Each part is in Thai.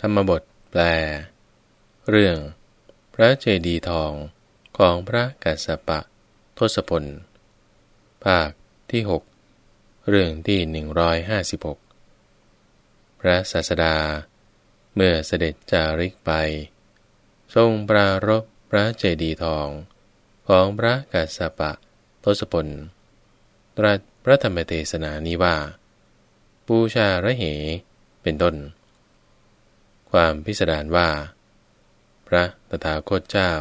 ธรรมบทแปล เรื่อง พระเจดีย์ทองของพระกัสสปะ ทศพล ภาคที่ 6 เรื่องที่ 156 พระศาสดา เมื่อเสด็จจาริกไป ทรงปรารบพระเจดีย์ทองของพระกัสสปะ ทศพล ตรัสพระธรรมเทศนานี้ว่าบูชาระเห เป็นต้น ความพิสดารว่า พระตถาคตเจ้า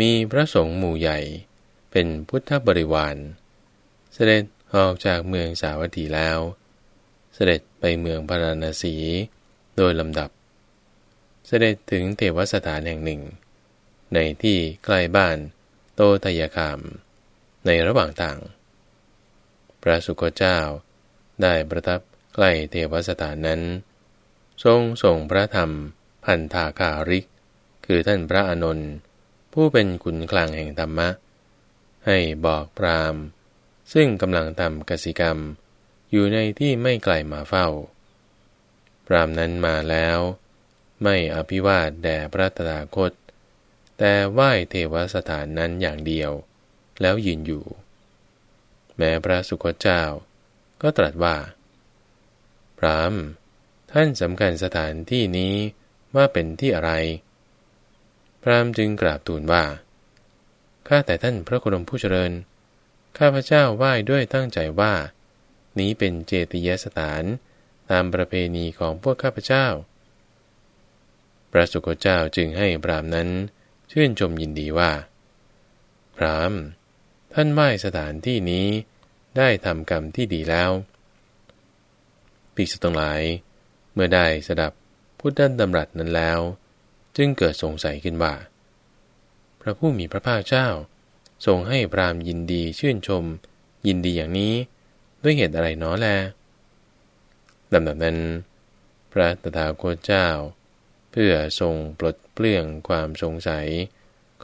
มีพระสงฆ์หมู่ใหญ่เป็นพุทธบริวาร เสด็จออกจากเมืองสาวัตถีแล้ว เสด็จไปเมืองพาราณสีโดยลำดับ เสด็จถึงเทวสถานแห่งหนึ่ง ในที่ใกล้บ้านโตทยคาม ในระหว่างทาง พระสุคตเจ้าได้ประทับใกล้เทวสถานนั้น ทรงส่งพระธรรมพันธาคาริก คือท่านพระอานนท์ผู้เป็นขุนคลังแห่งธรรมะ ให้บอกพรามซึ่งกำลังทำกสิกรรม อยู่ในที่ไม่ไกลมาเฝ้า พรามนั้นมาแล้ว ไม่อภิวาทแด่พระตถาคต แต่ไหว้เทวสถานนั้นอย่างเดียว แล้วยืนอยู่ แม้พระสุคตเจ้า ก็ตรัสว่า พราม ท่านสำคัญสถานที่นี้ว่าเป็นที่อะไร พรามจึงกราบทูลว่า ข้าแต่ท่านพระโคดมผู้เจริญ ข้าพเจ้าไหว้ด้วยตั้งใจว่า นี้เป็นเจติยสถานตามประเพณีของพวกข้าพเจ้า พระสุคเจ้าจึงให้พรามนั้นชื่นชมยินดีว่า พรามท่านไหว้สถานที่นี้ได้ทำกรรมที่ดีแล้วภิกษุตงหลาย มื่อได้สดับพุทธดำรัสนั้นแล้ว จึงเกิดสงสัยขึ้นว่า พระผู้มีพระภาคเจ้าทรงให้พรามยินดีชื่นชม ยินดีอย่างนี้ ด้วยเหตุอะไรน้อแลลำดับนั้น พระตถาคตเจ้า เพื่อทรงปลดเปลื้องความสงสัย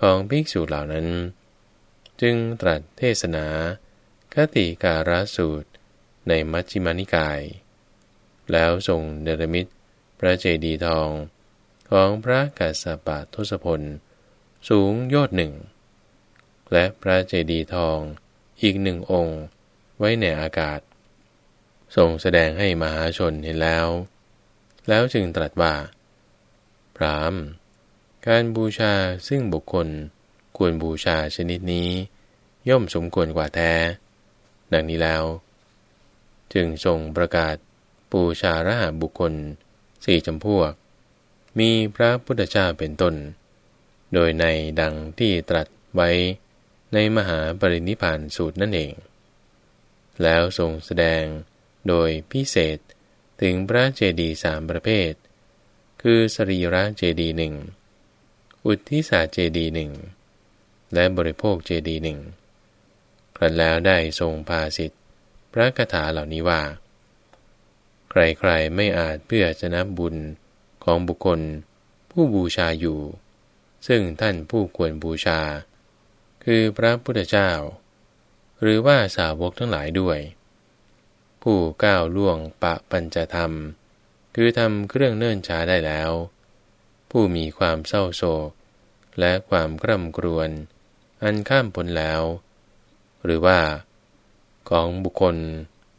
ของภิกษุเหล่านั้น จึงตรัสเทศนาคติการสูตรในมัชฌิมานิกาย แล้วทรงเนรมิตพระเจดีย์ทองของพระกัสสปะทศพล สูงยอดหนึ่ง และพระเจดีย์ทองอีกหนึ่งองค์ไว้ในอากาศ ทรงแสดงให้มหาชนเห็นแล้ว แล้วจึงตรัสว่า พรามการบูชาซึ่งบุคคลควรบูชาชนิดนี้ ย่อมสมควรกว่าแท้ ดังนี้แล้ว จึงทรงประกาศ ปูชาระหาบุคคลสี่จำพวก มีพระพุทธเจ้าเป็นต้น โดยในดังที่ตรัสไว้ในมหาปรินิพานสูตรนั่นเอง แล้วทรงแสดงโดยพิเศษถึงพระเจดีย์สามประเภท คือสรีระเจดีย์หนึ่ง อุทิศาเจดีย์หนึ่ง และบริโภคเจดีย์หนึ่ง ครั้นแล้วได้ทรงพาสิทธิพระคาถาเหล่านี้ว่า ใครๆไม่อาจเพื่อจะนับบุญของบุคคล ผู้บูชาอยู่ ซึ่งท่านผู้ควรบูชา คือพระพุทธเจ้า หรือว่าสาวกทั้งหลายด้วย ผู้ก้าวล่วงปะปัญจธรรม คือทำเครื่องเนิ่นช้าได้แล้ว ผู้มีความเศร้าโศก และความกร่ำกรวน อันข้ามพ้นแล้ว หรือว่า ของบุคคล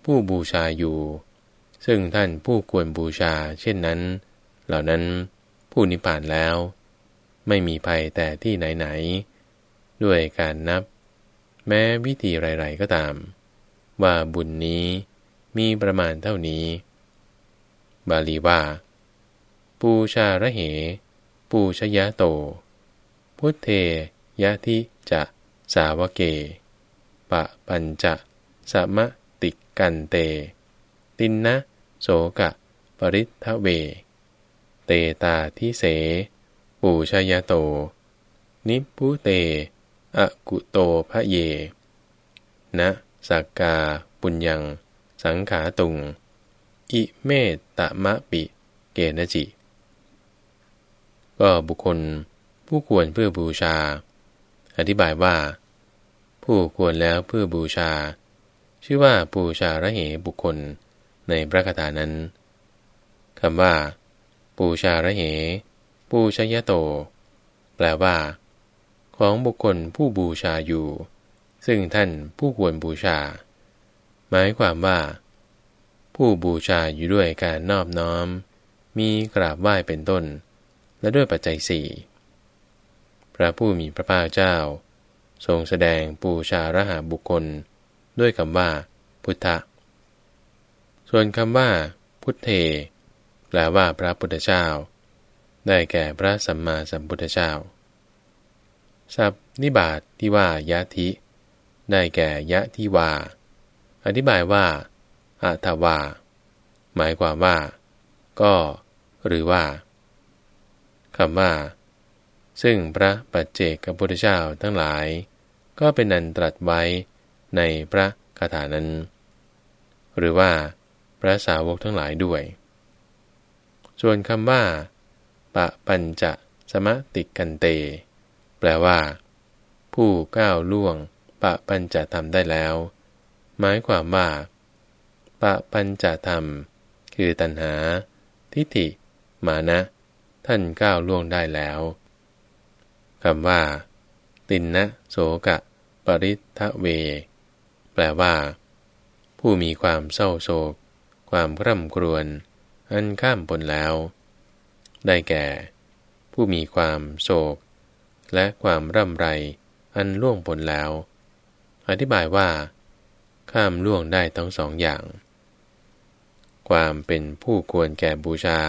ผู้บูชาอยู่ ซึ่งท่านผู้ควรบูชาเช่นนั้น เหล่านั้นผู้นิพพานแล้ว ไม่มีภัยแต่ที่ไหนๆ ด้วยการนับ แม้วิธีไรๆก็ตาม ว่าบุญนี้มีประมาณเท่านี้ บาลีว่า ปูชาระเห ปูชยะโต พุทเทยะทิจะสาวเก ปะปัญจะสมะติกันเต ตินนะ โสกะ ปริททเว เตตาทิเส ปูชยโต นิพุเตอกุโตพระเย นะสักกาปุญญัง สังขาตุง อิเมตตะมะปิ เกณจิ ก็บุคคลผู้ควรเพื่อบูชา อธิบายว่า ผู้ควรแล้วเพื่อบูชา ชื่อว่าบูชาระเหบุคคล ในพระคาถานั้นคำว่า ปูชาระเห ปูชยโต แปลว่า ของบุคคลผู้บูชาอยู่ ซึ่งท่านผู้ควรบูชา หมายความว่า ผู้บูชาอยู่ด้วยการนอบน้อม มีกราบไหว้เป็นต้น และด้วยปัจจัยสี่พระผู้มีพระภาคเจ้า ทรงแสดงปูชาระหาบุคคล ด้วยคำว่า พุทธะ ส่วนคำว่า พุทเทแปลว่าพระพุทธเจ้า ได้แก่พระสัมมาสัมพุทธเจ้าสับนิบาตที่ว่ายะทิ ได้แก่ยะที่ว่า อธิบายว่าอัตวา หมายความว่า ก็ หรือว่าคำว่า ซึ่งพระปัจเจกพุทธเจ้าทั้งหลาย ก็เป็นนันตรัสไว้ในพระคาถานั้น หรือว่า ระสาวกทั้งหลายด้วย ส่วนคำว่า ปะปัญจะสมติกันเต แปลว่า ผู้ก้าวล่วง ปะปัญจะทำได้แล้ว หมายความว่า ปะปัญจะธรรม คือตัณหา ทิฏฐิ มานะ ท่านก้าวล่วงได้แล้วคำว่า ตินนะโสกะ ปริทะเว แปลว่า ผู้มีความเศร้าโศก ความร่ำครวญอันข้ามปนแล้ว ได้แก่ ผู้มีความโศก และความร่ำไรอันล่วงปนแล้ว อธิบายว่า ข้ามล่วงได้ทั้งสองอย่าง ความเป็นผู้ควรแก่บูชา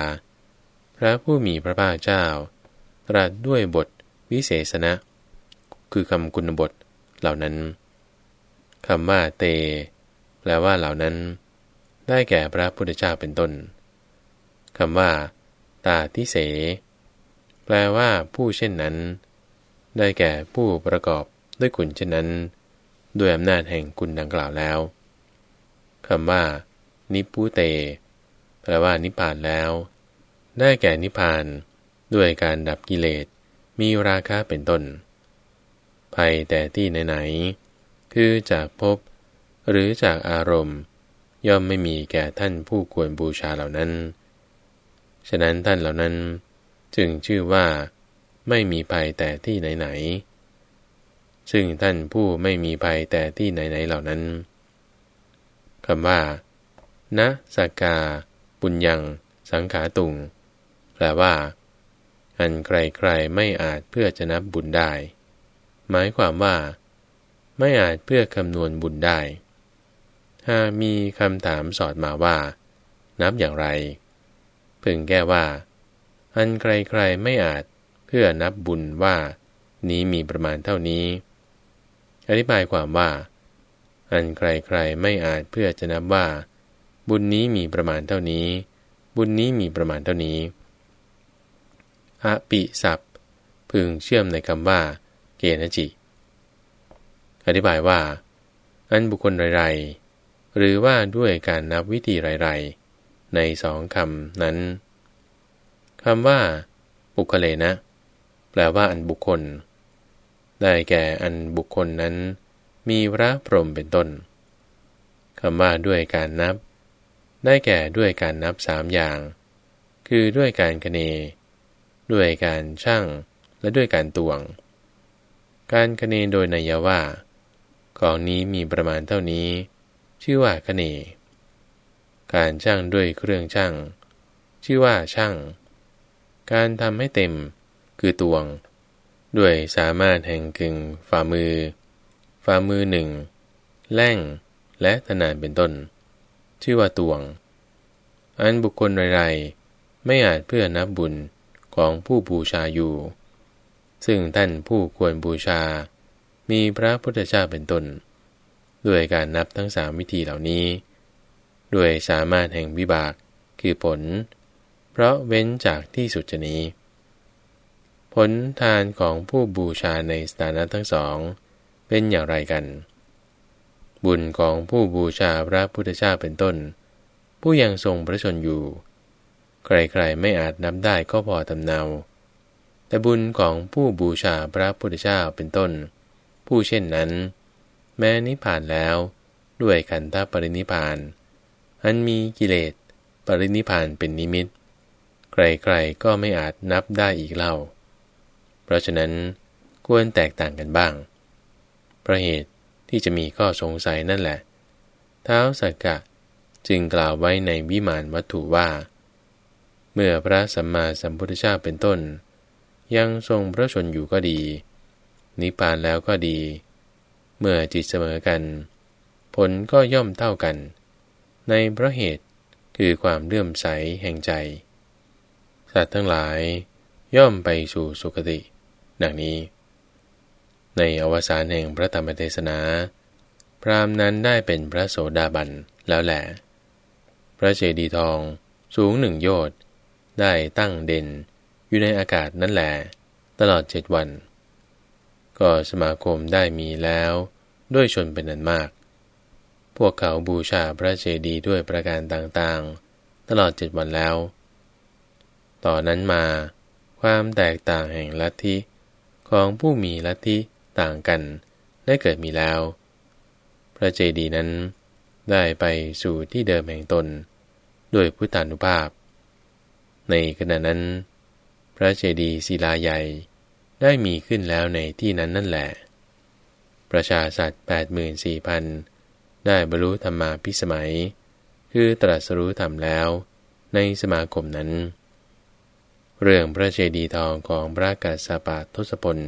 พระผู้มีพระภาคเจ้า ตรัสด้วยบทวิเศษณะคือคำคุณบทเหล่านั้นคำว่าเต แปลว่าเหล่านั้น ได้แก่พระพุทธเจ้าเป็นต้นคำว่า ตาทิเส แปลว่าผู้เช่นนั้น ได้แก่ผู้ประกอบด้วยคุณเช่นนั้น ด้วยอำนาจแห่งคุณดังกล่าวแล้วคำว่า นิพุเต แปลว่านิพพานแล้ว ได้แก่นิพพาน ด้วยการดับกิเลส มีราคะเป็นต้น ภัยแต่ที่ไหนๆคือจากพบหรือจากอารมณ์ ย่อมไม่มีแก่ท่านผู้ควรบูชาเหล่านั้น ฉะนั้นท่านเหล่านั้นจึงชื่อว่าไม่มีภัยแต่ที่ไหนๆ ซึ่งท่านผู้ไม่มีภัยแต่ที่ไหนๆเหล่านั้นคำว่า นะสกา ปุญญัง สังขาตุง แปลว่า อันใครๆไม่อาจเพื่อจะนับบุญได้ หมายความว่า ไม่อาจเพื่อคำนวณบุญได้ ถ้ามีคำถามสอดมาว่า นับอย่างไร พึงแก้ว่า อันใครๆไม่อาจเพื่อนับบุญว่า นี้มีประมาณเท่านี้ อธิบายความว่า อันใครๆไม่อาจเพื่อจะนับว่า บุญนี้มีประมาณเท่านี้ บุญนี้มีประมาณเท่านี้อปิสัพพึงเชื่อมในคำว่า เกณจิ อธิบายว่า อันบุคคลไรๆ หรือว่าด้วยการนับวิธีไรๆ ในสองคำนั้นคำว่า บุคเลนะ แปลว่าอันบุคคล ได้แก่อันบุคคลนั้น มีพระพรหมเป็นต้นคำว่าด้วยการนับ ได้แก่ด้วยการนับสามอย่าง คือด้วยการคเน ด้วยการช่างและด้วยการตวง การคเนโดยนัยว่า ของนี้มีประมาณเท่านี้ ชื่อว่าคเนการช่างด้วยเครื่องช่าง ชื่อว่าช่าง การทำให้เต็มคือตวง ด้วยสามารถแห่งกึ่งฝ่ามือ ฝ่ามือหนึ่งแล่งและธนานเป็นต้น ชื่อว่าตวง อันบุคคลไรๆไม่อาจเพื่อนับบุญของผู้บูชาอยู่ ซึ่งท่านผู้ควรบูชา มีพระพุทธเจ้าเป็นต้น ด้วยการนับทั้งสามวิธีเหล่านี้ ด้วยสามารถแห่งวิบากคือผล เพราะเว้นจากที่สุดนี้ ผลทานของผู้บูชาในสถานะทั้งสอง เป็นอย่างไรกัน บุญของผู้บูชาพระพุทธเจ้าเป็นต้น ผู้ยังทรงพระชนอยู่ ใครๆไม่อาจนับได้ก็พอตำเนา แต่บุญของผู้บูชาพระพุทธเจ้าเป็นต้น ผู้เช่นนั้น แม้นิพพานแล้ว ด้วยขันธปรินิพาน อันมีกิเลสปรินิพานเป็นนิมิต ใครๆก็ไม่อาจนับได้อีกเล่า เพราะฉะนั้นควรแตกต่างกันบ้าง เพราะเหตุที่จะมีข้อสงสัยนั่นแหละ เท้าสักกะจึงกล่าวไว้ในวิมานวัตถุว่า เมื่อพระสัมมาสัมพุทธเจ้าเป็นต้น ยังทรงพระชนอยู่ก็ดี นิพพานแล้วก็ดี เมื่อจิตเสมอกัน ผลก็ย่อมเท่ากัน ในเพราะเหตุคือความเลื่อมใสแห่งใจ สัตว์ทั้งหลายย่อมไปสู่สุคติ ดังนี้ ในอวสานแห่งพระธรรมเทศนา พรามนั้นได้เป็นพระโสดาบันแล้วแหละ พระเจดีย์ทองสูงหนึ่งโยชน์ได้ตั้งเด่นอยู่ในอากาศนั่นแหละตลอดเจ็ดวัน ก็สมาคมได้มีแล้ว ด้วยชนเป็นนันมาก พวกเขาบูชาพระเจดีย์ด้วยประการต่างๆ ตลอดเจ็ดวันแล้ว ต่อนนั้นมาความแตกต่างแห่งลัทธิของผู้มีลัทธิต่างกันได้เกิดมีแล้ว พระเจดีย์นั้นได้ไปสู่ที่เดิมแห่งตน ด้วยพุทธานุภาพ ในขณะนั้น พระเจดีย์ศิลาใหญ่ ได้มีขึ้นแล้วในที่นั้นนั่นแหละ ประชาสัตว์84,000ได้บรรลุธรรมาพิสมัย คือตรัสรู้ธรรมแล้วในสมาคมนั้น เรื่องพระเจดีย์ทองของพระกาสปะทศพล